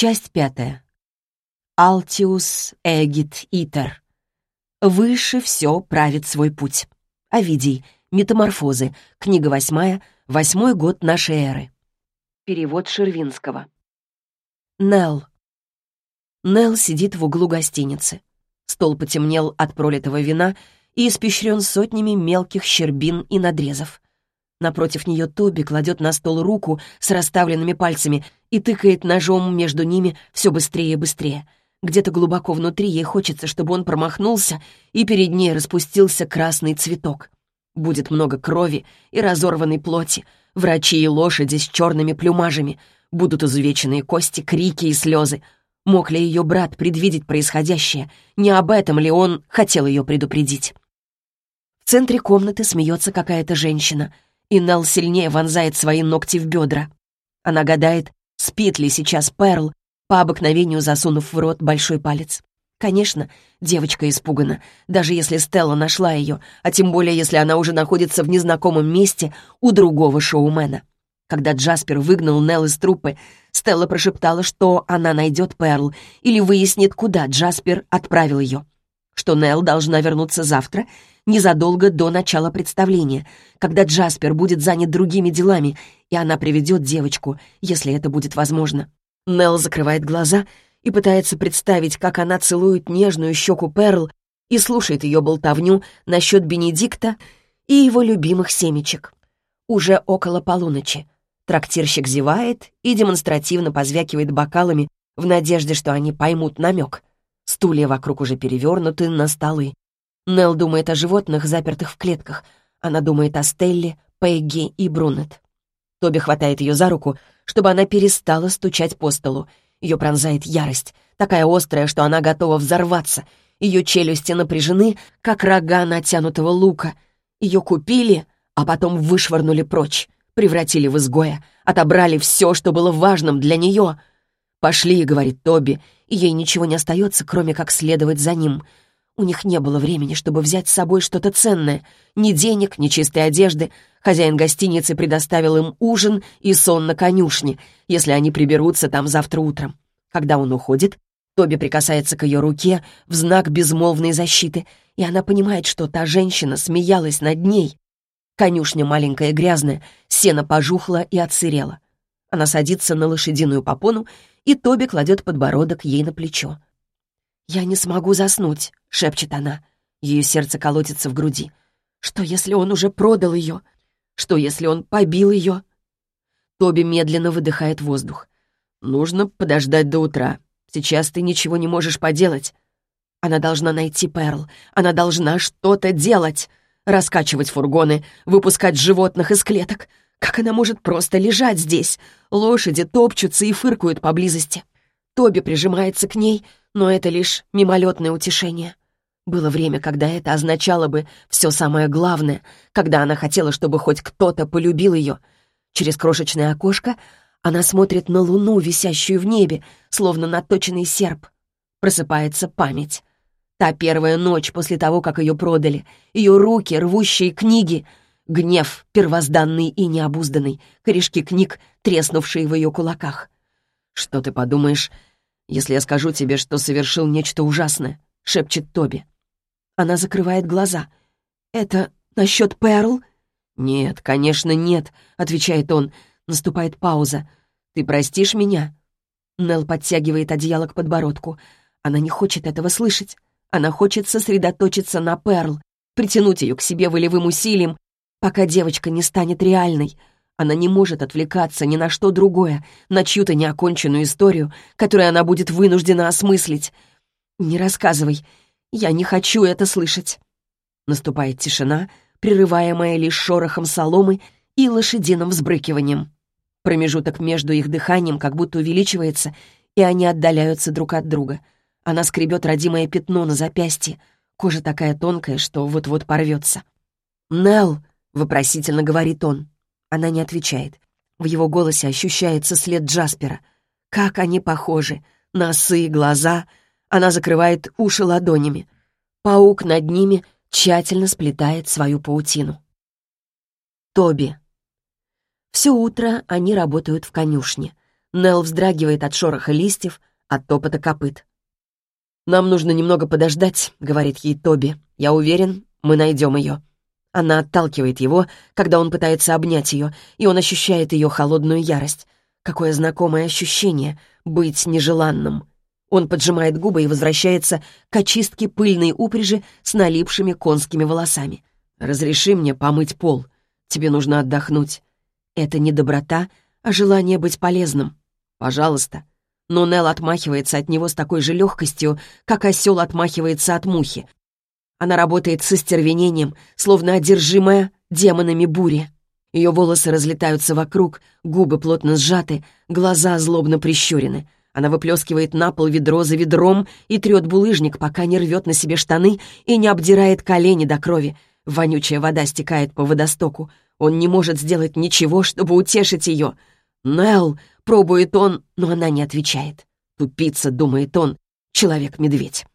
Часть пятая. Алтиус эгит итер. Выше все правит свой путь. Овидий. Метаморфозы. Книга восьмая. Восьмой год нашей эры. Перевод Шервинского. Нелл. Нелл сидит в углу гостиницы. Стол потемнел от пролитого вина и испещрен сотнями мелких щербин и надрезов. Напротив нее Тоби кладет на стол руку с расставленными пальцами и тыкает ножом между ними все быстрее и быстрее — где-то глубоко внутри ей хочется, чтобы он промахнулся, и перед ней распустился красный цветок. Будет много крови и разорванной плоти, врачи и лошади с черными плюмажами, будут изувеченные кости, крики и слезы. Мог ли ее брат предвидеть происходящее? Не об этом ли он хотел ее предупредить? В центре комнаты смеется какая-то женщина, и Нелл сильнее вонзает свои ногти в бедра. Она гадает, спит ли сейчас Перл, по обыкновению засунув в рот большой палец. Конечно, девочка испугана, даже если Стелла нашла ее, а тем более, если она уже находится в незнакомом месте у другого шоумена. Когда Джаспер выгнал Нелл из труппы, Стелла прошептала, что она найдет Перл или выяснит, куда Джаспер отправил ее. Что Нелл должна вернуться завтра, незадолго до начала представления, когда Джаспер будет занят другими делами, и она приведет девочку, если это будет возможно. Нелл закрывает глаза и пытается представить, как она целует нежную щеку Перл и слушает ее болтовню насчет Бенедикта и его любимых семечек. Уже около полуночи. Трактирщик зевает и демонстративно позвякивает бокалами в надежде, что они поймут намек. Стулья вокруг уже перевернуты на столы. Нелл думает о животных, запертых в клетках. Она думает о Стелле, Пегги и Брунет. Тоби хватает ее за руку, чтобы она перестала стучать по столу. Ее пронзает ярость, такая острая, что она готова взорваться. Ее челюсти напряжены, как рога натянутого лука. Ее купили, а потом вышвырнули прочь, превратили в изгоя, отобрали все, что было важным для нее. «Пошли», — говорит Тоби, и ей ничего не остается, кроме как следовать за ним — у них не было времени, чтобы взять с собой что-то ценное. Ни денег, ни чистой одежды. Хозяин гостиницы предоставил им ужин и сон на конюшне, если они приберутся там завтра утром. Когда он уходит, Тоби прикасается к ее руке в знак безмолвной защиты, и она понимает, что та женщина смеялась над ней. Конюшня маленькая и грязная, сено пожухло и отсырело. Она садится на лошадиную попону, и Тоби кладет подбородок ей на плечо. «Я не смогу заснуть», — шепчет она. Ее сердце колотится в груди. «Что, если он уже продал ее? Что, если он побил ее?» Тоби медленно выдыхает воздух. «Нужно подождать до утра. Сейчас ты ничего не можешь поделать. Она должна найти Перл. Она должна что-то делать. Раскачивать фургоны, выпускать животных из клеток. Как она может просто лежать здесь? Лошади топчутся и фыркают поблизости. Тоби прижимается к ней, но это лишь мимолетное утешение. Было время, когда это означало бы все самое главное, когда она хотела, чтобы хоть кто-то полюбил ее. Через крошечное окошко она смотрит на луну, висящую в небе, словно наточенный серп. Просыпается память. Та первая ночь после того, как ее продали, ее руки, рвущие книги, гнев первозданный и необузданный, корешки книг, треснувшие в ее кулаках. Что ты подумаешь, если я скажу тебе, что совершил нечто ужасное?» — шепчет Тоби. Она закрывает глаза. «Это насчет Перл?» «Нет, конечно, нет», — отвечает он. Наступает пауза. «Ты простишь меня?» Нелл подтягивает одеяло к подбородку. Она не хочет этого слышать. Она хочет сосредоточиться на Перл, притянуть ее к себе волевым усилием, пока девочка не станет реальной — она не может отвлекаться ни на что другое, на чью-то неоконченную историю, которую она будет вынуждена осмыслить. «Не рассказывай. Я не хочу это слышать». Наступает тишина, прерываемая лишь шорохом соломы и лошадиным взбрыкиванием. Промежуток между их дыханием как будто увеличивается, и они отдаляются друг от друга. Она скребет родимое пятно на запястье. Кожа такая тонкая, что вот-вот порвется. «Нелл!» — вопросительно говорит он. Она не отвечает. В его голосе ощущается след Джаспера. Как они похожи. Носы, глаза. Она закрывает уши ладонями. Паук над ними тщательно сплетает свою паутину. Тоби. Все утро они работают в конюшне. Нелл вздрагивает от шороха листьев, от топота копыт. «Нам нужно немного подождать», — говорит ей Тоби. «Я уверен, мы найдем ее». Она отталкивает его, когда он пытается обнять ее, и он ощущает ее холодную ярость. Какое знакомое ощущение — быть нежеланным. Он поджимает губы и возвращается к очистке пыльной упряжи с налипшими конскими волосами. «Разреши мне помыть пол. Тебе нужно отдохнуть». Это не доброта, а желание быть полезным. «Пожалуйста». Но Нелл отмахивается от него с такой же легкостью, как осел отмахивается от мухи. Она работает с остервенением, словно одержимая демонами бури. Ее волосы разлетаются вокруг, губы плотно сжаты, глаза злобно прищурены. Она выплескивает на пол ведро за ведром и трет булыжник, пока не рвет на себе штаны и не обдирает колени до крови. Вонючая вода стекает по водостоку. Он не может сделать ничего, чтобы утешить ее. «Нелл!» — пробует он, но она не отвечает. «Тупица», — думает он, — «человек-медведь».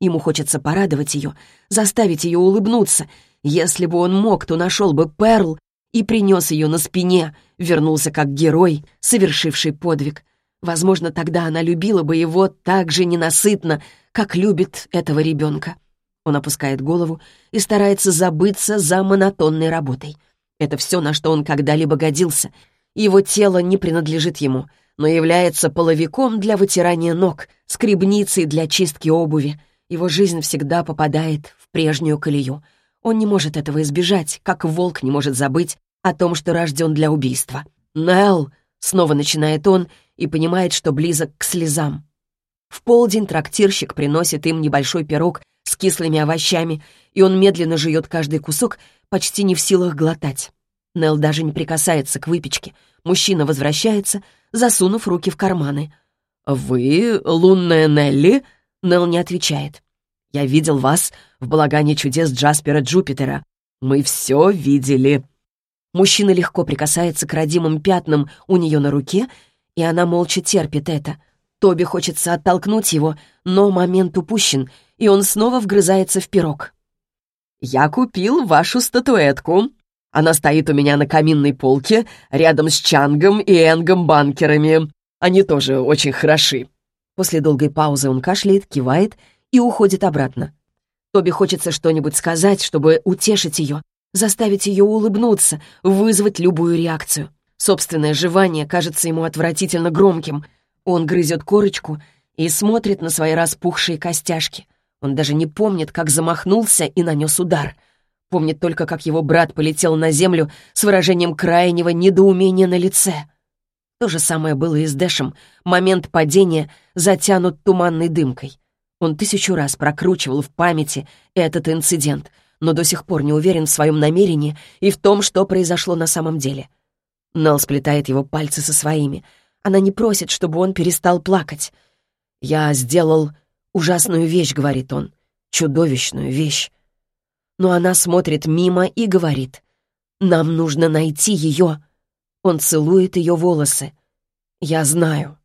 Ему хочется порадовать ее, заставить ее улыбнуться. Если бы он мог, то нашел бы Перл и принес ее на спине, вернулся как герой, совершивший подвиг. Возможно, тогда она любила бы его так же ненасытно, как любит этого ребенка. Он опускает голову и старается забыться за монотонной работой. Это все, на что он когда-либо годился. Его тело не принадлежит ему, но является половиком для вытирания ног, скребницей для чистки обуви. Его жизнь всегда попадает в прежнюю колею. Он не может этого избежать, как волк не может забыть о том, что рожден для убийства. «Нелл!» — снова начинает он и понимает, что близок к слезам. В полдень трактирщик приносит им небольшой пирог с кислыми овощами, и он медленно жует каждый кусок, почти не в силах глотать. Нелл даже не прикасается к выпечке. Мужчина возвращается, засунув руки в карманы. «Вы лунная Нелли?» Нелл не отвечает. «Я видел вас в балагане чудес Джаспера Джупитера. Мы все видели». Мужчина легко прикасается к родимым пятнам у нее на руке, и она молча терпит это. Тоби хочется оттолкнуть его, но момент упущен, и он снова вгрызается в пирог. «Я купил вашу статуэтку. Она стоит у меня на каминной полке рядом с Чангом и Энгом Банкерами. Они тоже очень хороши». После долгой паузы он кашляет, кивает и уходит обратно. Тоби хочется что-нибудь сказать, чтобы утешить ее, заставить ее улыбнуться, вызвать любую реакцию. Собственное жевание кажется ему отвратительно громким. Он грызет корочку и смотрит на свои распухшие костяшки. Он даже не помнит, как замахнулся и нанес удар. Помнит только, как его брат полетел на землю с выражением крайнего недоумения на лице — то же самое было и с Дэшем. Момент падения затянут туманной дымкой. Он тысячу раз прокручивал в памяти этот инцидент, но до сих пор не уверен в своем намерении и в том, что произошло на самом деле. Нелл сплетает его пальцы со своими. Она не просит, чтобы он перестал плакать. «Я сделал ужасную вещь», — говорит он. «Чудовищную вещь». Но она смотрит мимо и говорит. «Нам нужно найти ее». Он целует ее волосы. «Я знаю».